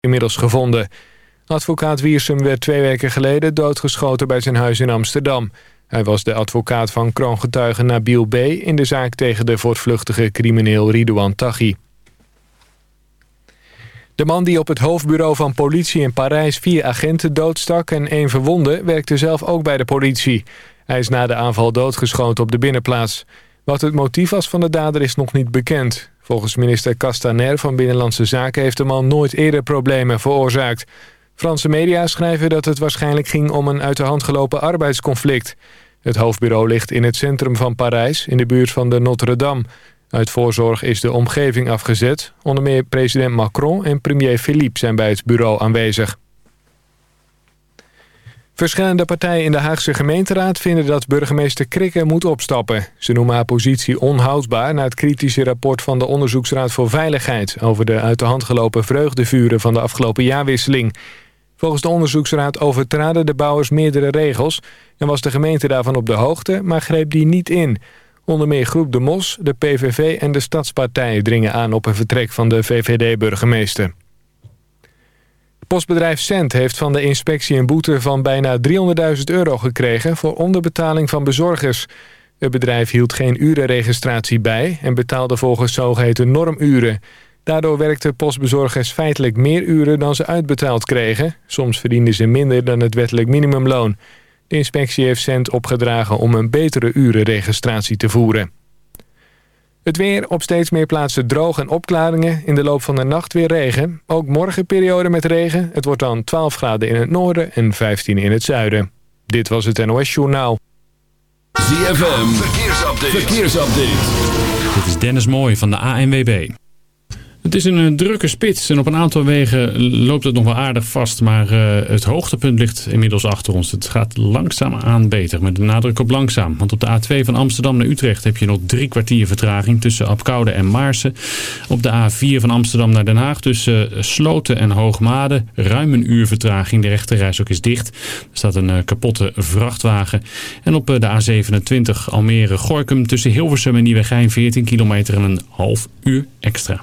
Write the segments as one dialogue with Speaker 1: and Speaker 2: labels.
Speaker 1: inmiddels gevonden. Advocaat Wiersum werd twee weken geleden doodgeschoten bij zijn huis in Amsterdam. Hij was de advocaat van kroongetuige Nabil B. in de zaak tegen de voortvluchtige crimineel Ridouan Taghi. De man die op het hoofdbureau van politie in Parijs vier agenten doodstak en één verwonde, werkte zelf ook bij de politie. Hij is na de aanval doodgeschoten op de binnenplaats. Wat het motief was van de dader is nog niet bekend. Volgens minister Castaner van Binnenlandse Zaken heeft de man nooit eerder problemen veroorzaakt. Franse media schrijven dat het waarschijnlijk ging om een uit de hand gelopen arbeidsconflict. Het hoofdbureau ligt in het centrum van Parijs, in de buurt van de Notre-Dame. Uit voorzorg is de omgeving afgezet. Onder meer president Macron en premier Philippe zijn bij het bureau aanwezig. Verschillende partijen in de Haagse gemeenteraad vinden dat burgemeester Krikke moet opstappen. Ze noemen haar positie onhoudbaar na het kritische rapport van de Onderzoeksraad voor Veiligheid... over de uit de hand gelopen vreugdevuren van de afgelopen jaarwisseling. Volgens de onderzoeksraad overtraden de bouwers meerdere regels... en was de gemeente daarvan op de hoogte, maar greep die niet in... Onder meer Groep De Mos, de PVV en de Stadspartijen dringen aan op een vertrek van de VVD-burgemeester. Postbedrijf Cent heeft van de inspectie een boete van bijna 300.000 euro gekregen voor onderbetaling van bezorgers. Het bedrijf hield geen urenregistratie bij en betaalde volgens zogeheten normuren. Daardoor werkten postbezorgers feitelijk meer uren dan ze uitbetaald kregen. Soms verdienden ze minder dan het wettelijk minimumloon. De inspectie heeft Cent opgedragen om een betere urenregistratie te voeren. Het weer op steeds meer plaatsen droog en opklaringen. In de loop van de nacht weer regen. Ook morgen periode met regen. Het wordt dan 12 graden in het noorden en 15 in het zuiden. Dit was het NOS Journaal.
Speaker 2: ZFM, verkeersupdate. verkeersupdate.
Speaker 3: Dit is Dennis Mooij van de ANWB. Het is een, drukke spits en op een aantal wegen loopt het nog wel aardig vast. Maar uh, het hoogtepunt ligt inmiddels achter ons. Het gaat langzaam aan beter, met de nadruk op langzaam. Want op de A2 van Amsterdam naar Utrecht heb je nog drie kwartier vertraging tussen Apkoude en Maarsen. Op de A4 van Amsterdam naar Den Haag tussen Sloten en Hoogmade ruim een uur vertraging. De rechterreis ook is dicht. Er staat een kapotte vrachtwagen. En op de A27 Almere-Gorkum tussen Hilversum en Nieuwegein 14 kilometer en een half uur extra.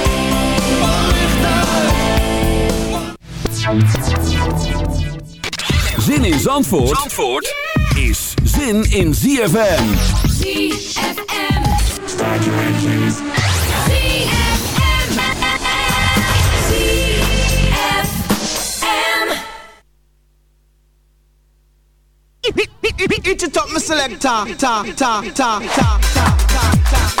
Speaker 2: Zin in Zandvoort, Zandvoort is zin in ZFM.
Speaker 4: ZFM. Start your engines.
Speaker 5: Eat it up, my selector. Ta, ta, ta, ta, ta, ta, ta.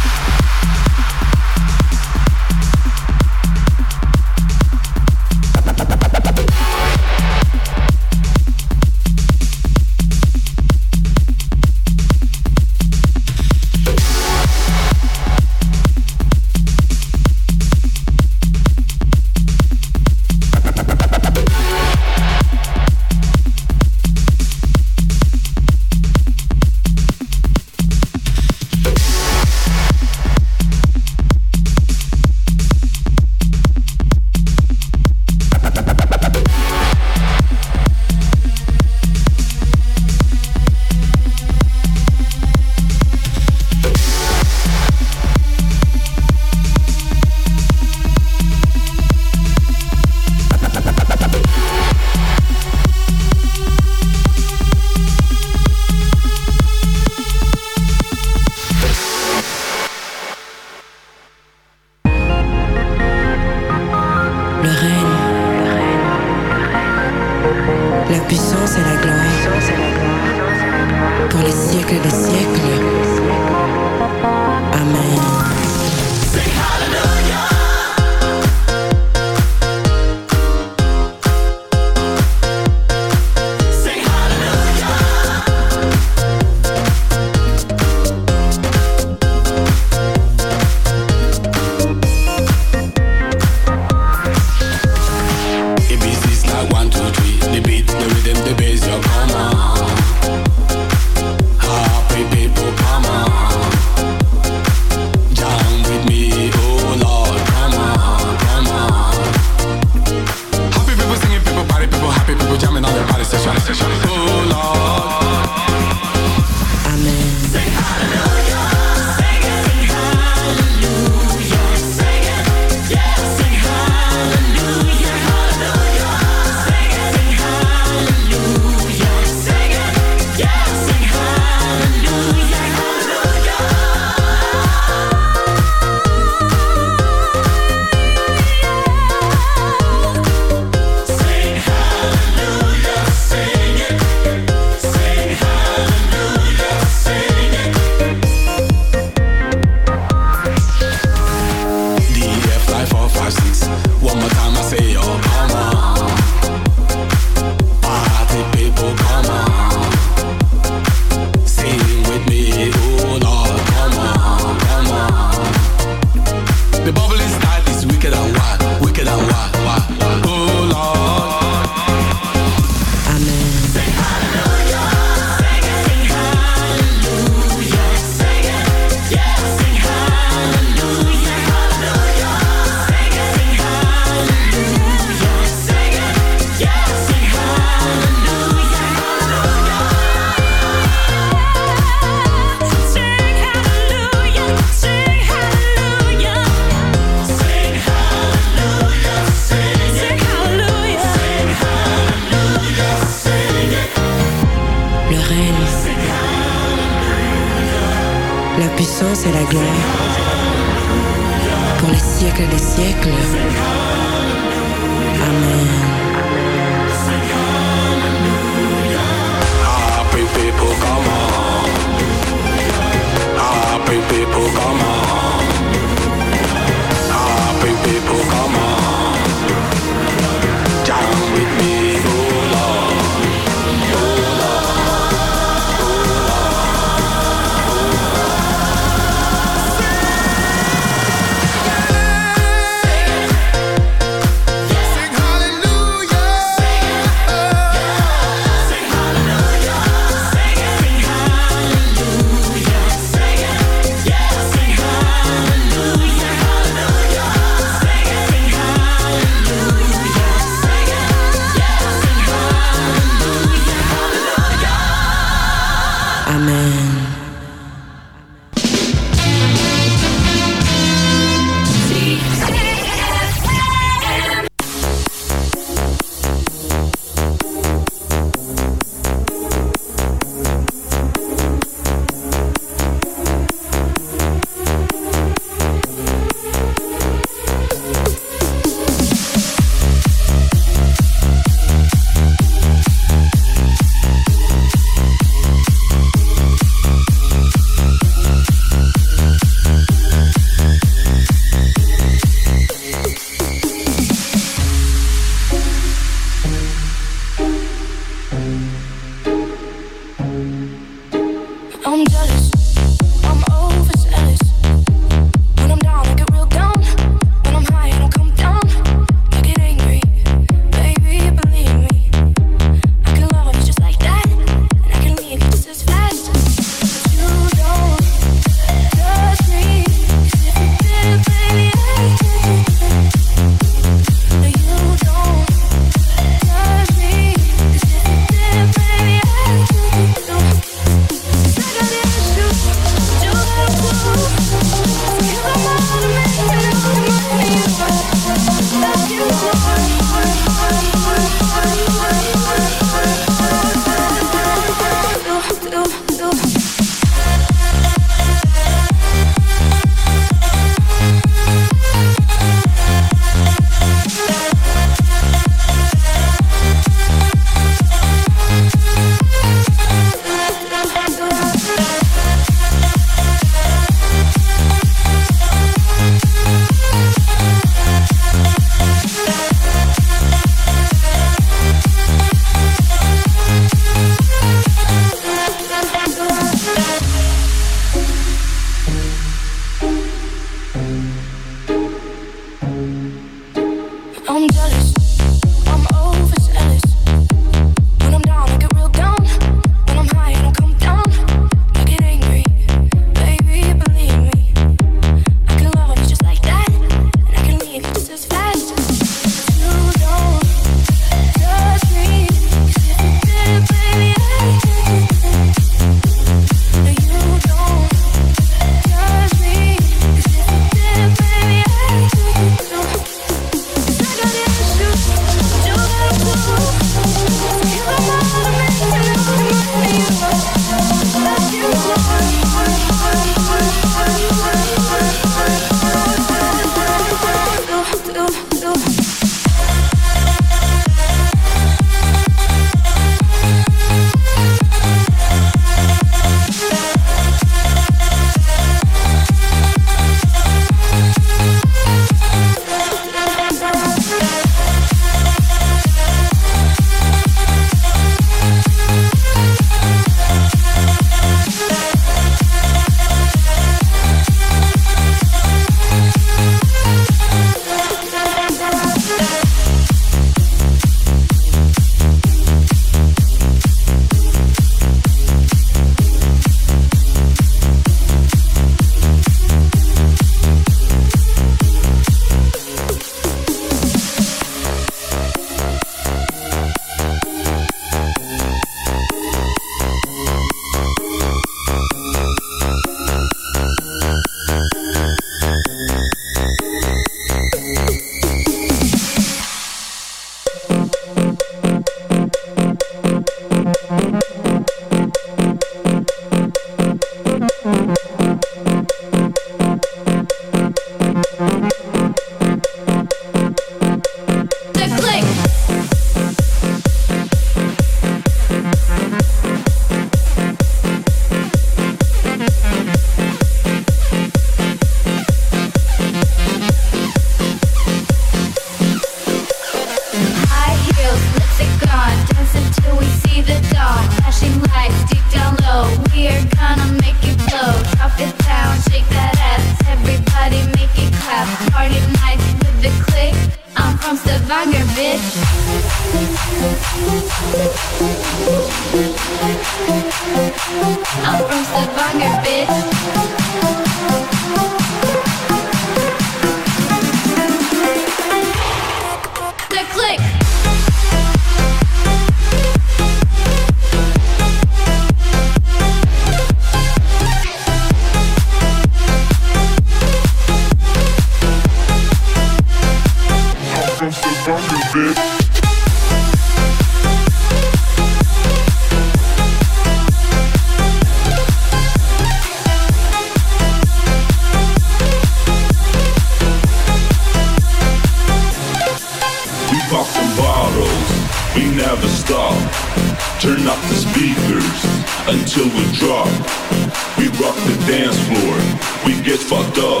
Speaker 6: the
Speaker 4: dance
Speaker 7: floor, we get fucked up.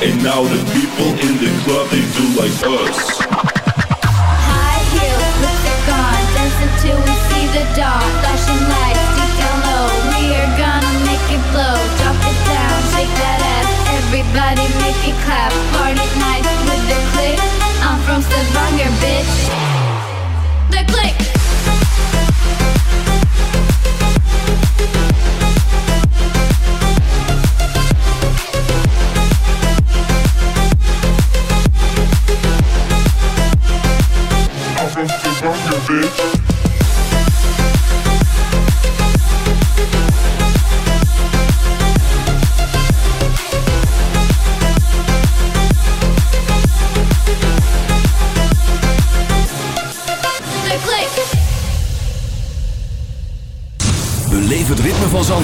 Speaker 7: And now the people in the club, they do like us.
Speaker 4: High heels, lipstick on, dance until we see the dawn. Flashing lights, deep down low, we are gonna make it blow. Drop it down, shake that ass, everybody make it clap. Party night with the click, I'm from Stavanger, bitch. The click.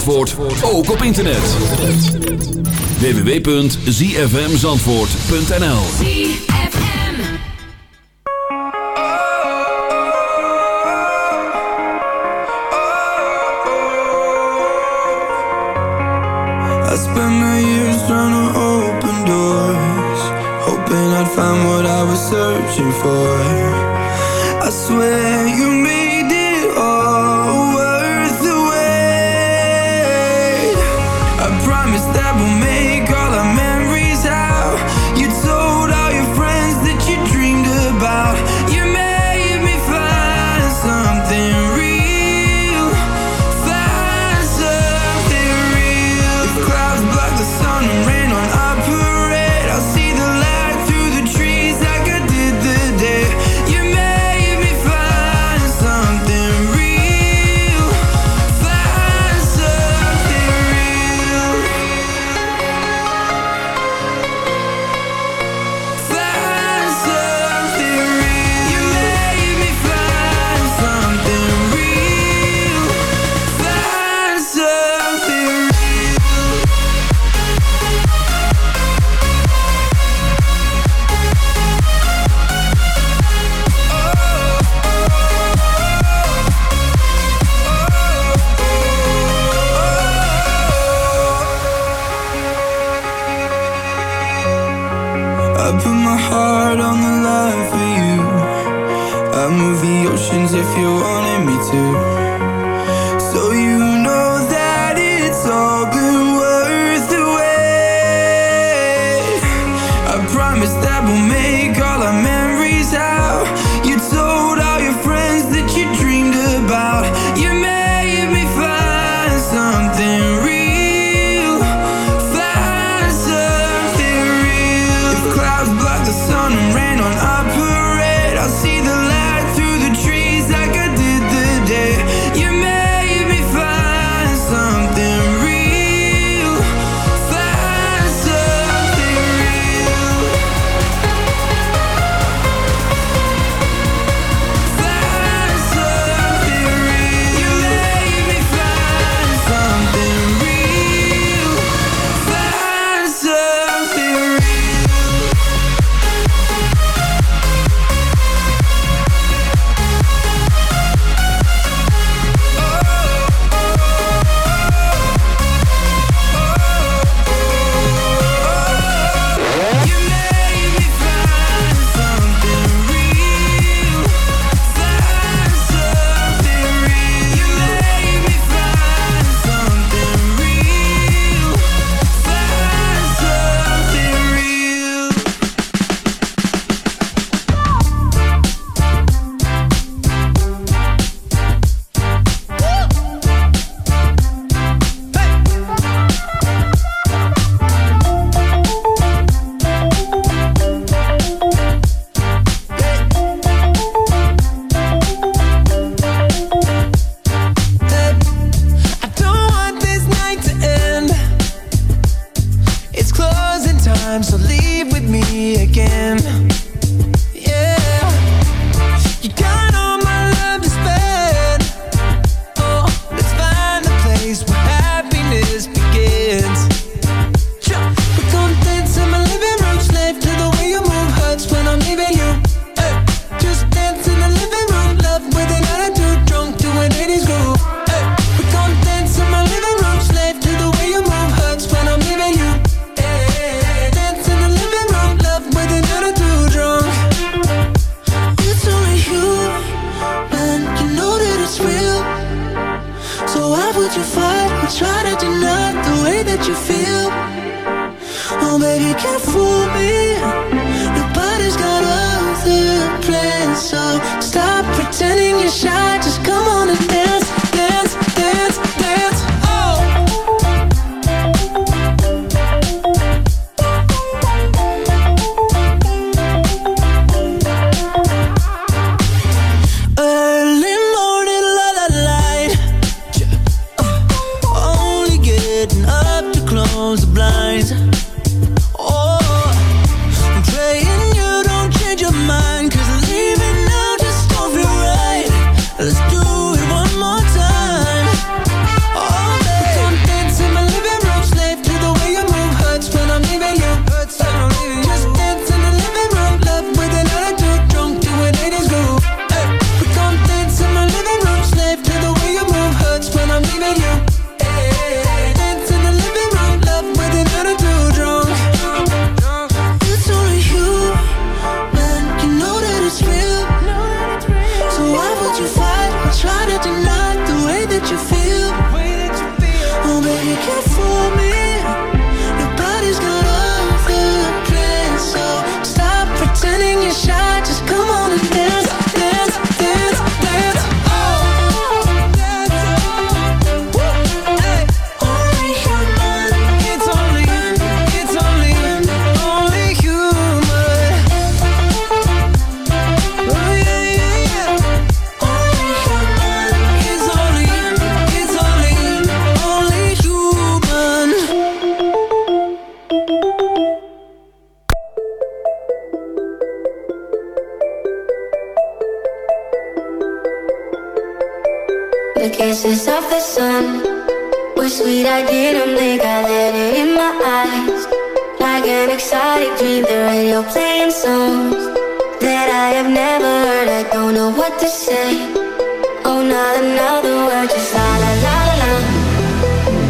Speaker 2: Zandvoort ook op internet. www.zfmzandvoort.nl
Speaker 8: I spent my years trying to open doors Hoping I'd find what I was searching for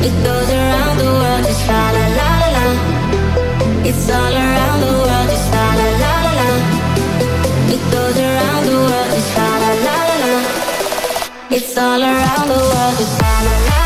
Speaker 8: It's
Speaker 9: fala-la-la-la. It's
Speaker 10: all around the world, just la la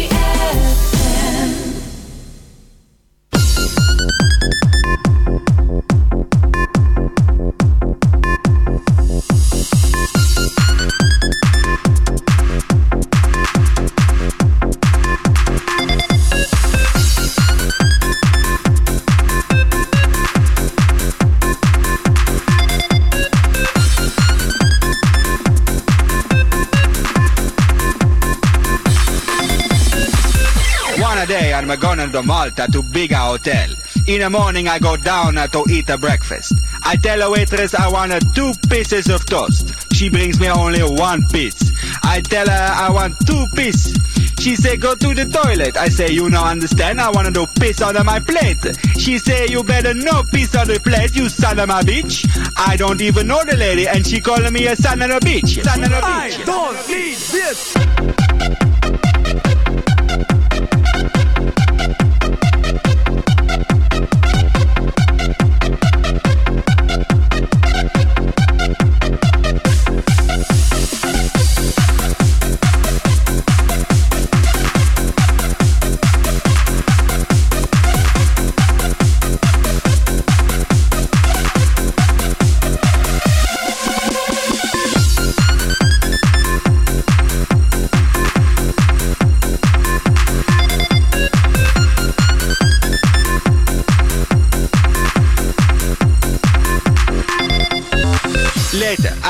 Speaker 11: day to Malta to bigger hotel. In the morning I go down to eat a breakfast. I tell a waitress I want two pieces of toast. She brings me only one piece. I tell her I want two pieces. She say go to the toilet. I say you no understand. I wanna do piss on my plate. She say you better no piss on the plate. You son of a bitch. I don't even know the lady and she calling me a son of a bitch. Son of a bitch.
Speaker 8: I don't need this.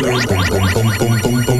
Speaker 9: Tom, tom, tom, tom, tom, tom.